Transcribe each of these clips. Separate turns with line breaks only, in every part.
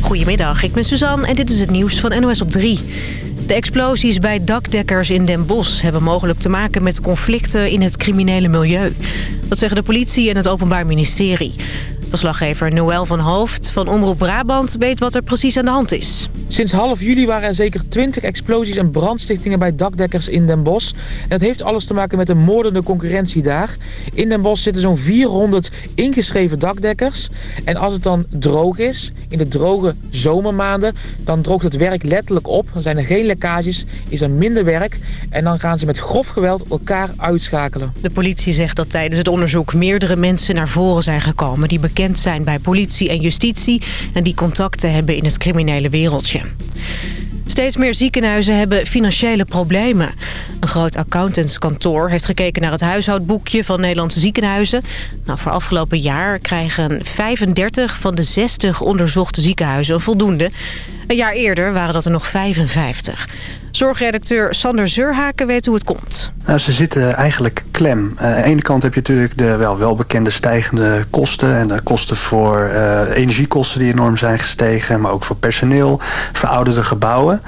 Goedemiddag, ik ben Suzanne en dit is het nieuws van NOS op 3. De explosies bij dakdekkers in Den Bosch hebben mogelijk te maken met conflicten in het criminele milieu. Dat zeggen de politie en het Openbaar Ministerie. Verslaggever Noël van Hoofd van Omroep Brabant weet wat er precies aan de hand is.
Sinds half juli waren er zeker 20 explosies en brandstichtingen bij dakdekkers in Den Bosch. En dat heeft alles te maken met de moordende concurrentie daar. In Den Bosch zitten zo'n 400 ingeschreven dakdekkers. En als het dan droog is, in de droge zomermaanden, dan droogt het werk letterlijk op. Dan zijn er geen lekkages, is er minder werk. En dan gaan ze met grof geweld elkaar uitschakelen.
De politie zegt dat tijdens het onderzoek meerdere mensen naar voren zijn gekomen... die bekend zijn bij politie en justitie en die contacten hebben in het criminele wereldje. Steeds meer ziekenhuizen hebben financiële problemen. Een groot accountantskantoor heeft gekeken naar het huishoudboekje van Nederlandse ziekenhuizen. Nou, voor afgelopen jaar krijgen 35 van de 60 onderzochte ziekenhuizen voldoende. Een jaar eerder waren dat er nog 55. Zorgredacteur Sander Zurhaken weet hoe het komt.
Nou, ze zitten eigenlijk klem. Uh, aan de ene kant heb je natuurlijk de wel, welbekende stijgende kosten. En de kosten voor uh, energiekosten die enorm zijn gestegen. Maar ook voor personeel, verouderde gebouwen.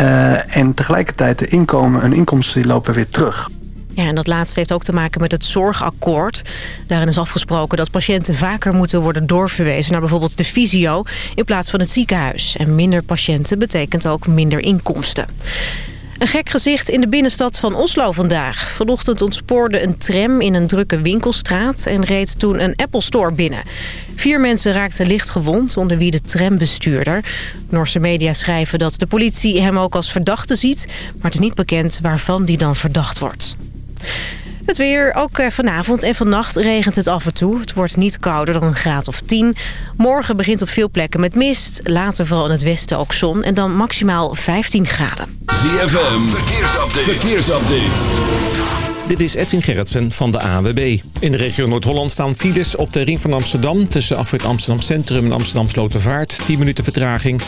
Uh, en tegelijkertijd de inkomen, hun inkomsten die lopen weer terug.
Ja, en dat laatste heeft ook te maken met het zorgakkoord. Daarin is afgesproken dat patiënten vaker moeten worden doorverwezen... naar bijvoorbeeld de fysio in plaats van het ziekenhuis. En minder patiënten betekent ook minder inkomsten. Een gek gezicht in de binnenstad van Oslo vandaag. Vanochtend ontspoorde een tram in een drukke winkelstraat... en reed toen een Apple Store binnen. Vier mensen raakten licht gewond, onder wie de trambestuurder. Noorse media schrijven dat de politie hem ook als verdachte ziet... maar het is niet bekend waarvan die dan verdacht wordt. Het weer, ook eh, vanavond en vannacht regent het af en toe. Het wordt niet kouder dan een graad of 10. Morgen begint op veel plekken met mist. Later vooral in het westen ook zon. En dan maximaal 15 graden.
ZFM, verkeersupdate. verkeersupdate.
Dit is Edwin Gerritsen van de AWB. In de regio Noord-Holland staan files op de ring van Amsterdam... tussen afrit Amsterdam Centrum en Amsterdam Slotervaart. 10 minuten vertraging.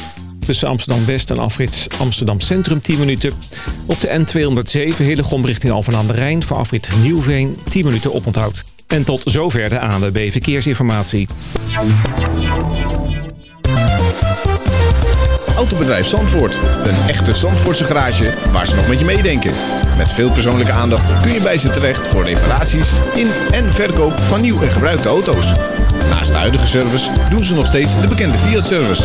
Tussen Amsterdam-West en afrit Amsterdam Centrum 10 minuten. Op de N207 Hillegom richting Alphen aan de Rijn... voor afrit Nieuwveen 10 minuten oponthoud. En tot zover de ANWB Verkeersinformatie.
Autobedrijf Zandvoort. Een echte Zandvoortse garage waar ze nog met je meedenken. Met veel persoonlijke aandacht kun je bij ze terecht... voor reparaties in en verkoop van nieuw en gebruikte auto's. Naast de huidige service doen ze nog steeds de bekende Fiat-service...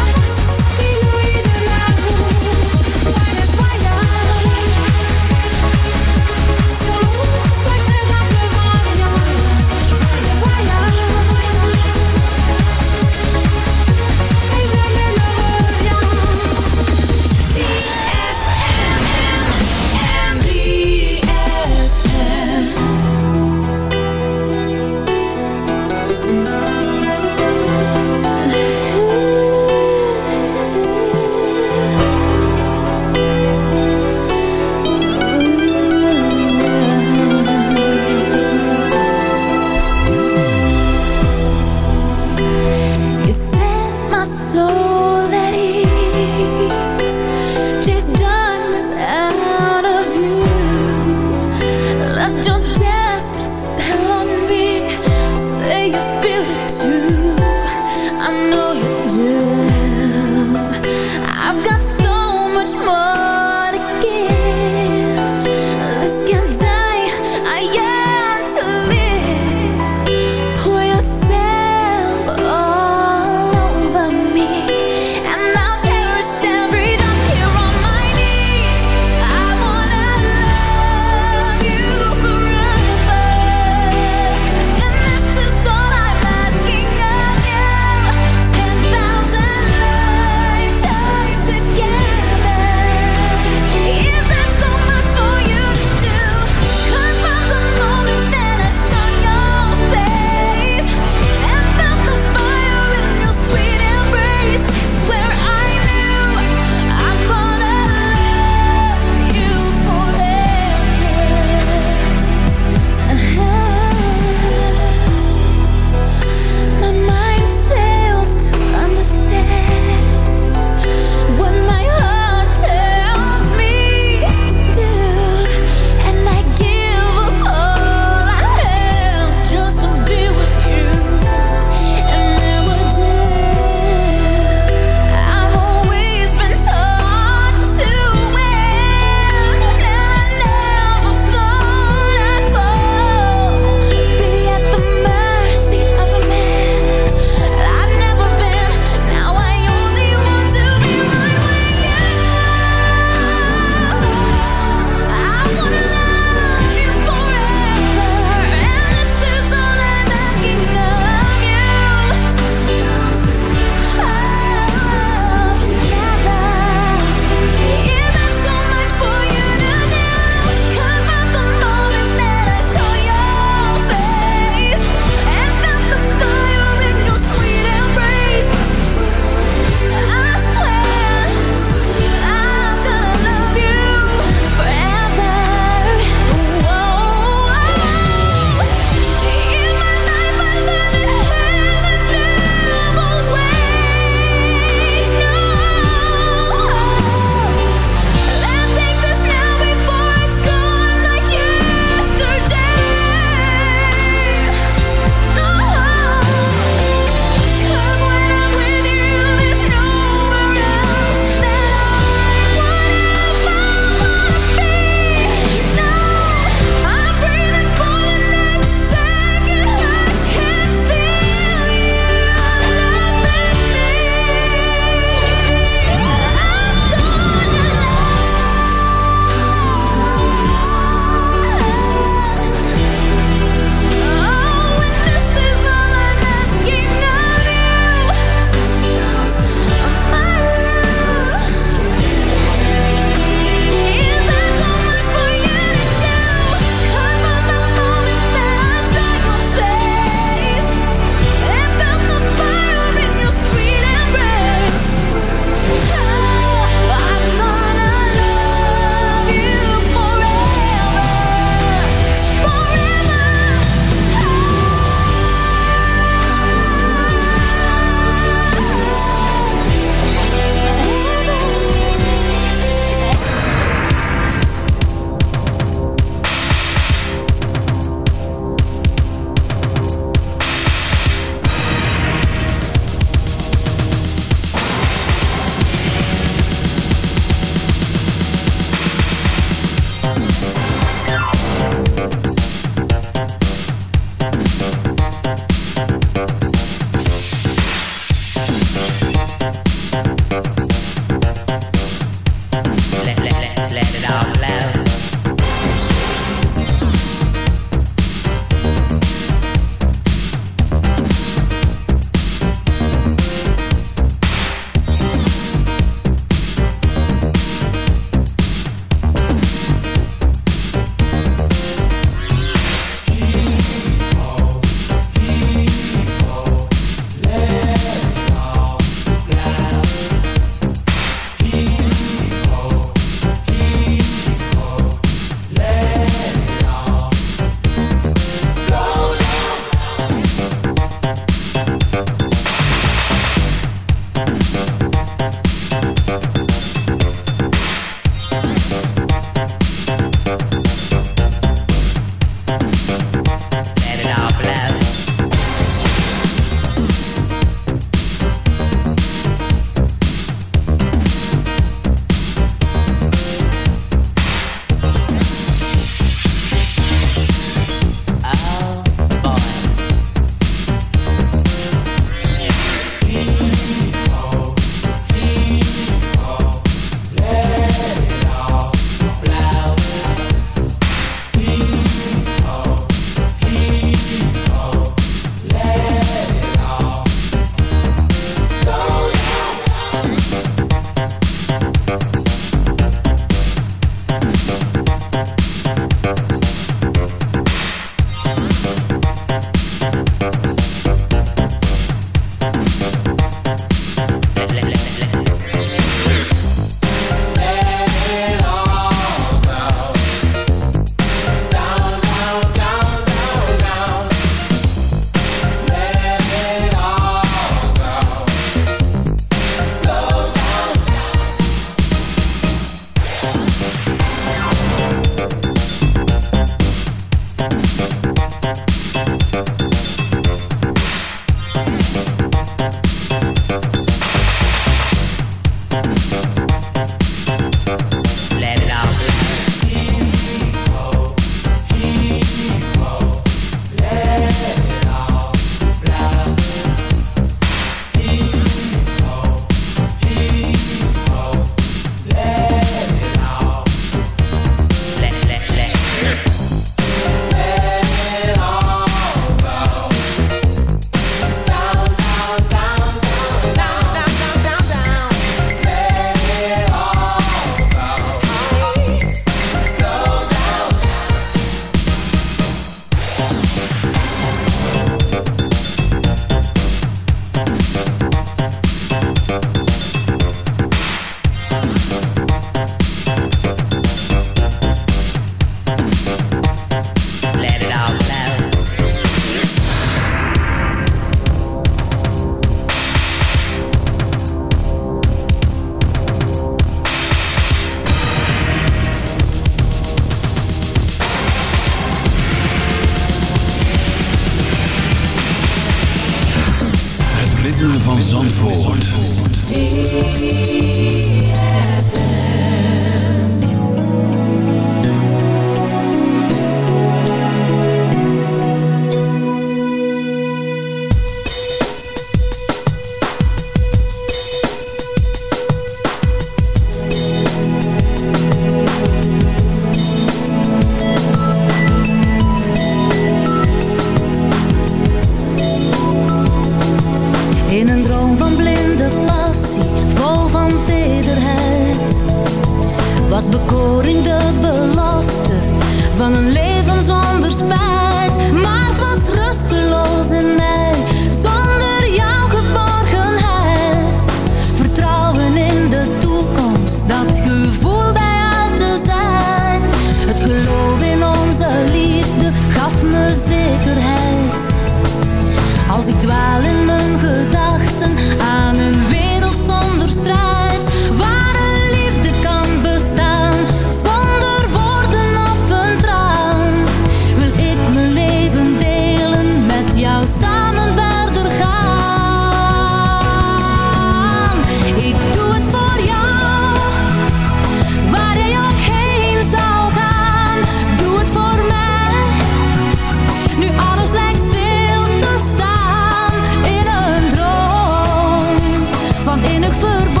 weinig verbonden.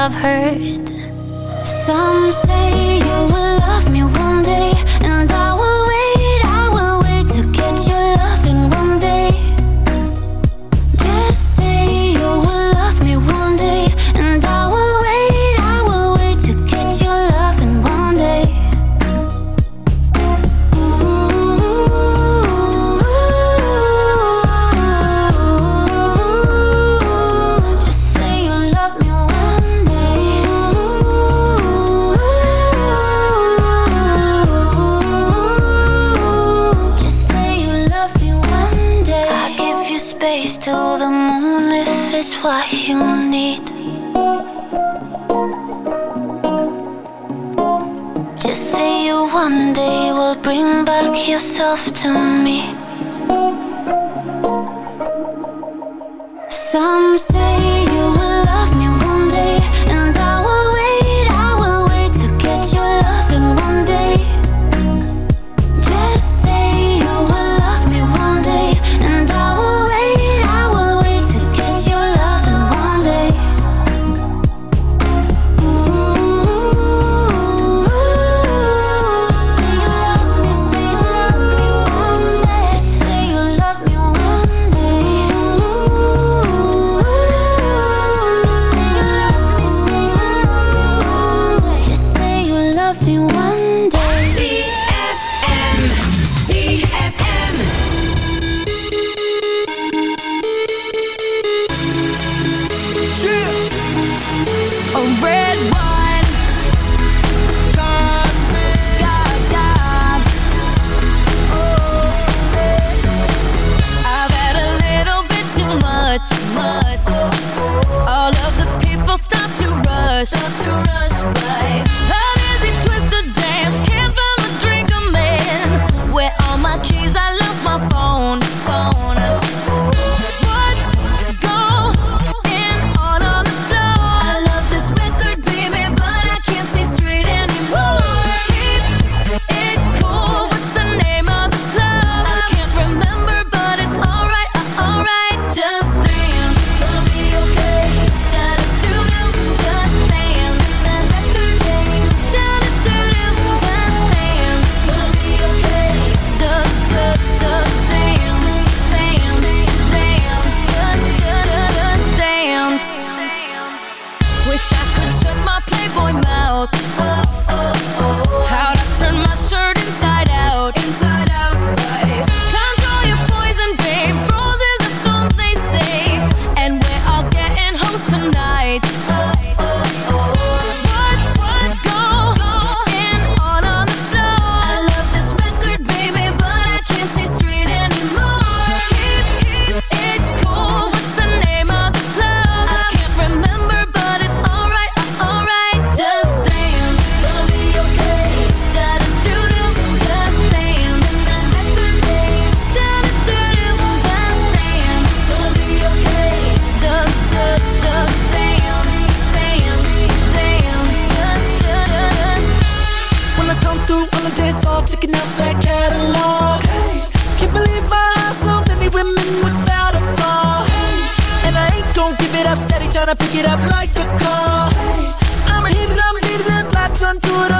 I've heard. Some say.
call.
Hey, I'm
a heating, I'm leaving the lights on
to
the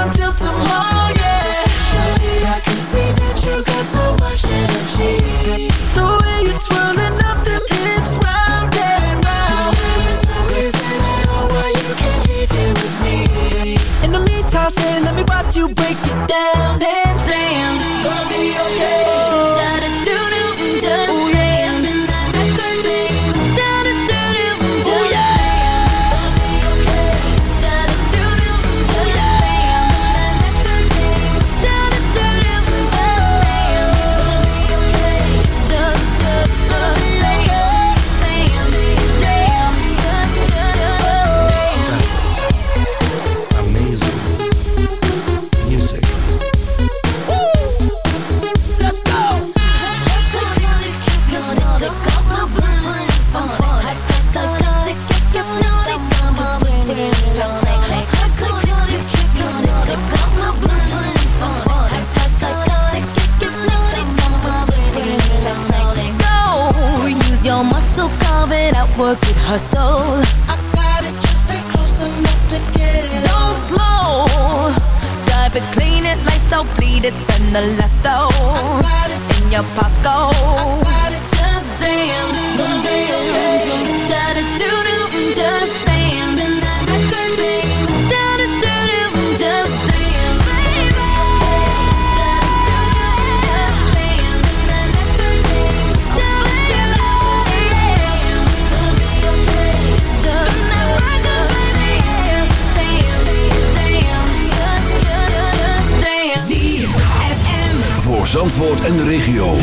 regio.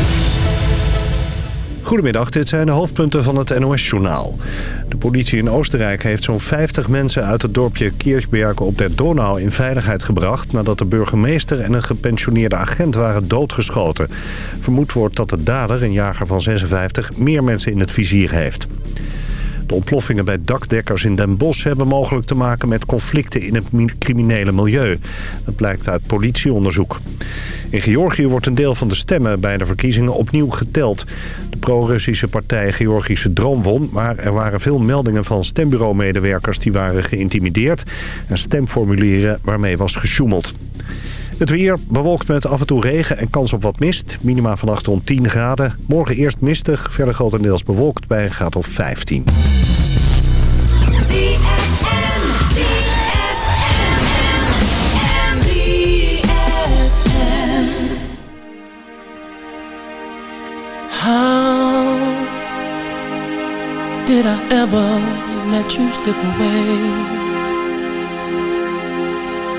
Goedemiddag, dit zijn de hoofdpunten van het NOS-journaal. De politie in Oostenrijk heeft zo'n 50 mensen uit het dorpje Kirchberg op der Donau in veiligheid gebracht... nadat de burgemeester en een gepensioneerde agent waren doodgeschoten. Vermoed wordt dat de dader, een jager van 56, meer mensen in het vizier heeft. De ontploffingen bij dakdekkers in Den Bosch hebben mogelijk te maken met conflicten in het mi- criminele milieu. Dat blijkt uit politieonderzoek. In Georgië wordt een deel van de stemmen bij de verkiezingen opnieuw geteld. De pro-Russische partij Georgische Droom won, maar er waren veel meldingen van stembureaumedewerkers die waren geïntimideerd en stemformulieren waarmee was gesjoemeld. Het weer bewolkt met af en toe regen en kans op wat mist. Minima vannacht rond 10 graden. Morgen eerst mistig, verder grotendeels bewolkt bij een graad of 15.
How did I ever let you slip away?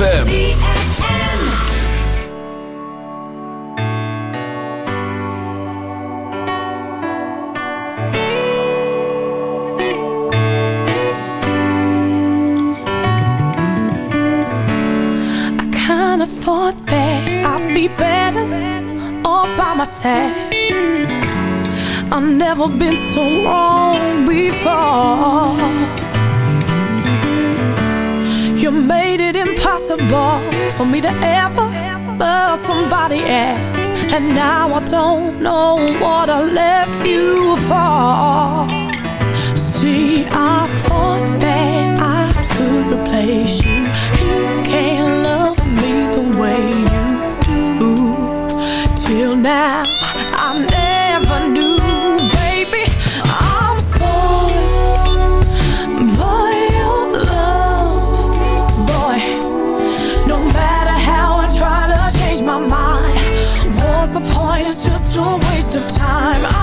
ZFM.
to ever love somebody else. And now I don't know it's just a waste of time.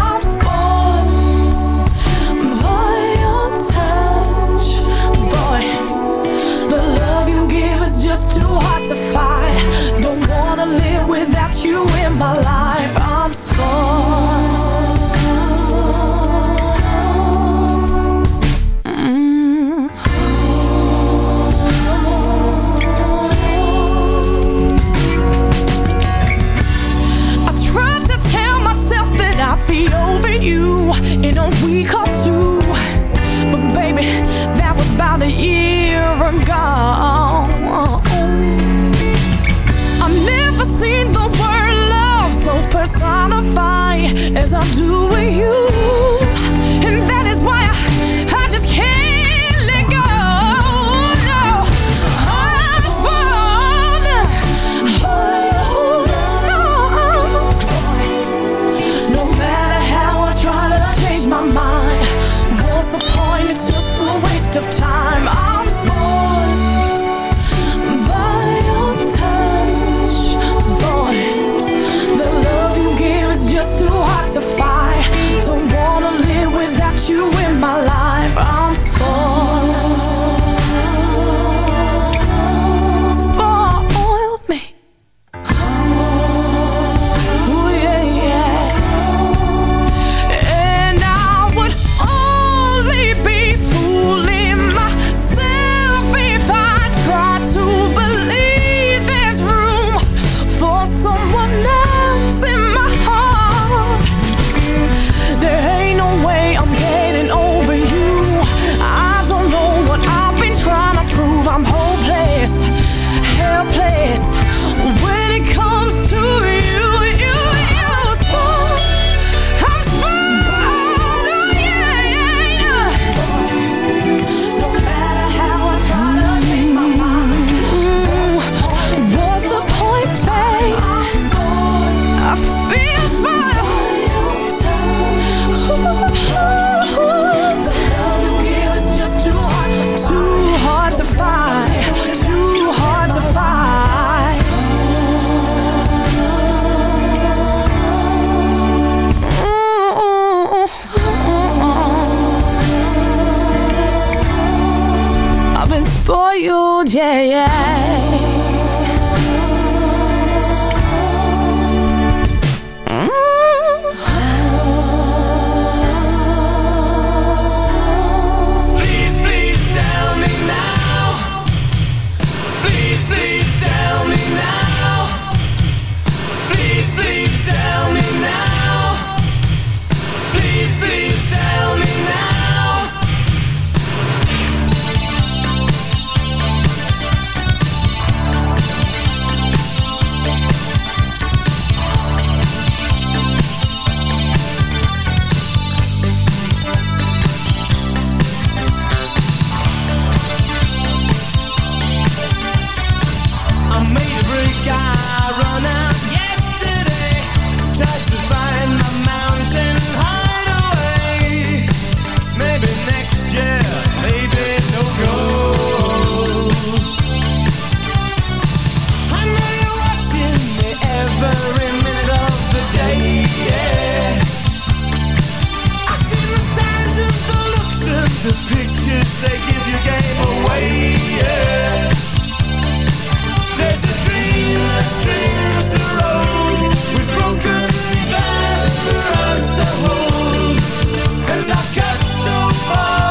the pictures, they give your game away, yeah. There's a dream that strings the road With broken glass for us to hold And I've
got so far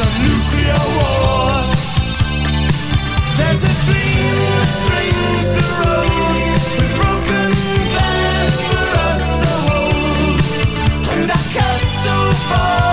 a nuclear war. There's a dream that the road with broken for us to hold, and I cut so far.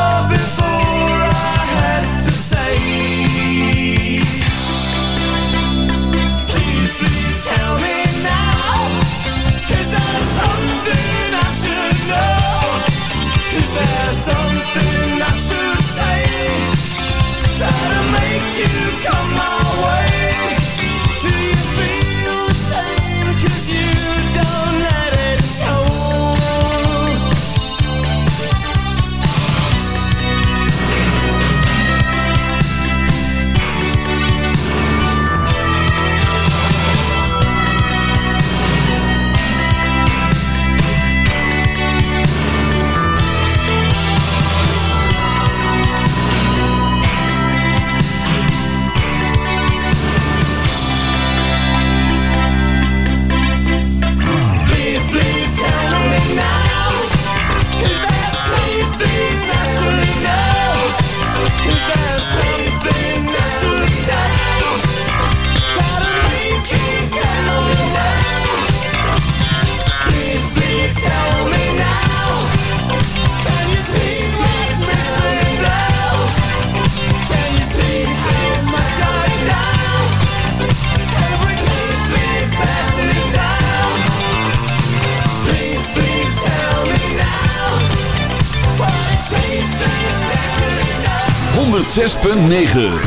9.